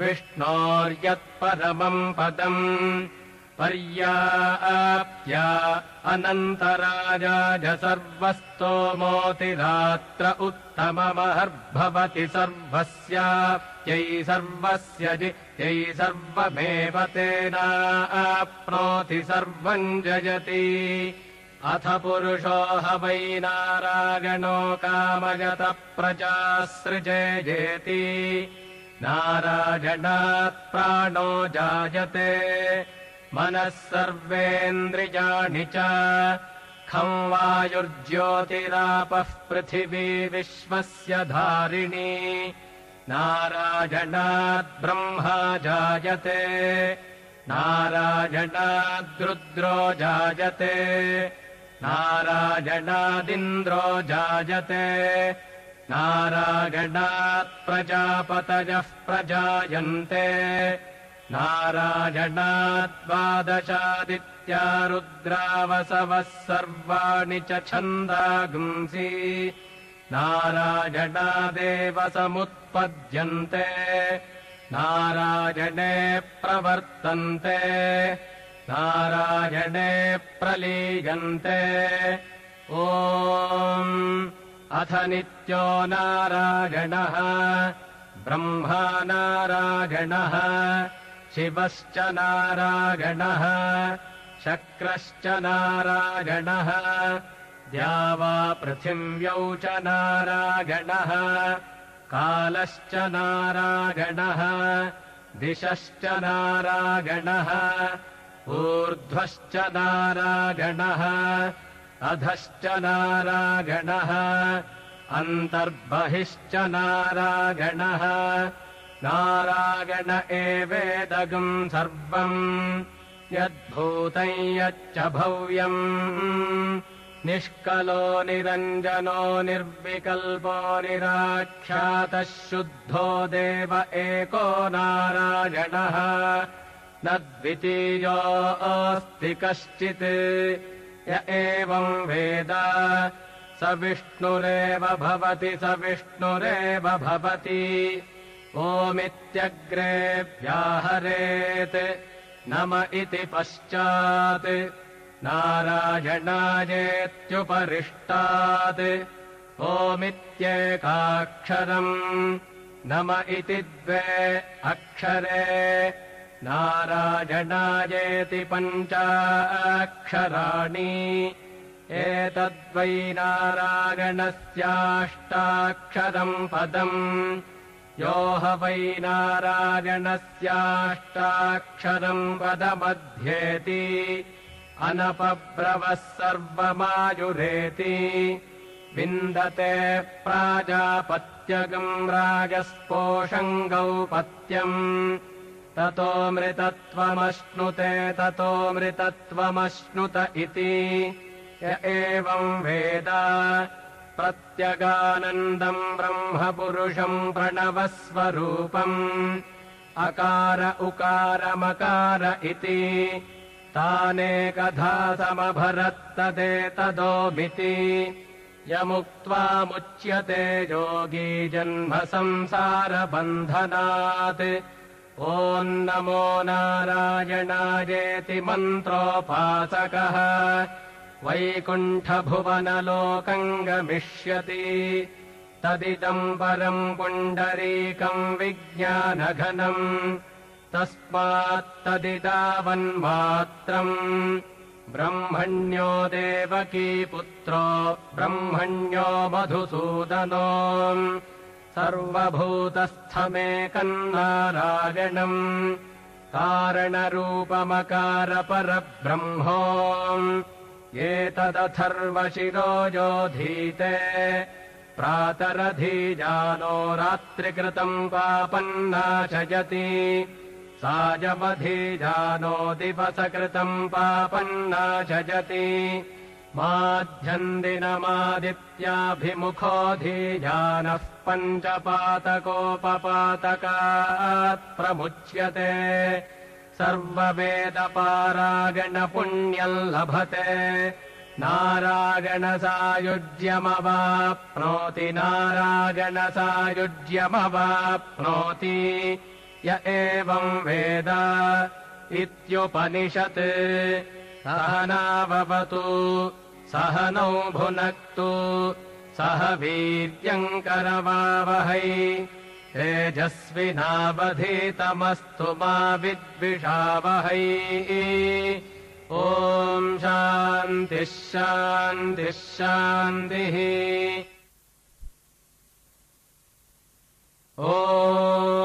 विष्णोर्यत्परमम् पदम्। पर्याप्या अनन्तराजाज सर्वस्तोमोतिरात्र उत्तममहर्भवति सर्वस्याप्यै सर्वस्य जित्यै सर्वमेव तेनाप्नोति सर्वम् जयति अथ पुरुषो ह वै नारायणो कामयत प्रजासृजेति नारायणात् प्राणो जायते। मनः सर्वेन्द्रियाणि च। खम् वायुर्ज्योतिरापः पृथिवी विश्वस्य धारिणी। नारायणात् ब्रह्मा जायते। नारायणाद्रुद्रो जायते नारायणादिन्द्रो जायते। नारायणात् प्रजापतयः प्रजायन्ते। नारायणाद्वादशादित्या रुद्रावसवः सर्वाणि च छन्दागुंसि। नारायणादेव समुत्पद्यन्ते। नारायणे प्रवर्तन्ते नारायणे प्रलीयन्ते। ओ अथ नित्यो नारायणः ब्रह्मा नारायणः शिवश्च नारायणः शक्रश्च नारायणः द्यावा पृथिव्यौ च नारायणः कालश्च नारायणः दिशश्च नारायणः ऊर्ध्वश्च नारायणः अधश्च नारायणः अन्तर्बहिश्च नारायणः। नारायण एवेदगम् सर्वम् यद्भूतम् यच्च भव्यम्। निष्कलो निरञ्जनो निर्विकल्पो निराख्यातः शुद्धो देव एको नारायणः न द्वितीयोऽस्ति कश्चित्। य एवम् वेद। स विष्णुरेव भवति स विष्णुरेव भवति। ओमित्यग्रे व्याहरेत् नम इति पश्चात्। नारायणायेत्युपरिष्टात्। ओमित्येकाक्षरम्। नम इति द्वे अक्षरे नारायणायेति पञ्चाक्षराणि एतद्वै नारायणस्याष्टाक्षरम् पदम् यो ह वै नारायणस्याष्टाक्षरम् पदमध्येति अनपब्रवः सर्वमायुरेति विन्दते प्राजापत्यगम् राजस्पोषङ्गौ पत्यम् ततोऽमृतत्वमश्नुते ततोऽमृतत्वमश्नुत इति। य एवम् वेद। प्रत्यगानन्दम् ब्रह्मपुरुषम् प्रणवस्वरूपम्। अकार उकारमकार इति। तानेकधा समभरत्तदेतदोमिति यमुक्त्वामुच्यते योगी जन्म संसारबन्धनात् ॐ नमो नारायणायेति मन्त्रोपासकः। वैकुण्ठभुवनलोकम् गमिष्यति तदिदम् परम् पुण्डरीकम् विज्ञानघनम् तस्मात्तदिदावन्मात्रम् ब्रह्मण्यो देवकी पुत्रो ब्रह्मण्यो मधुसूदनो सर्वभूतस्थमेकम् नारायणम् कारणरूपमकारपरब्रह्मो एतदथर्वशिरो योधीते प्रातरधीजानो रात्रिकृतम् पापन्नाशयति सायवधीजानो दिवसकृतम् पापन्नाशयति माध्यन्दिनमादित्याभिमुखोऽधीजानः पञ्चपातकोपपातकात् प्रमुच्यते। सर्ववेदपारायणपुण्यम् लभते। नारायणसायुज्यमवाप्नोति नारायणसायुज्यमवाप्नोति। य एवम् वेद इत्युपनिषत्। सहनावतु सह नौ भुनक्तु सह वीर्यङ्करवावहै। तेजस्विनावधीतमस्तु मा विद्विषावहै। ॐ शान्तिः शान्तिः शान्तिः। ओ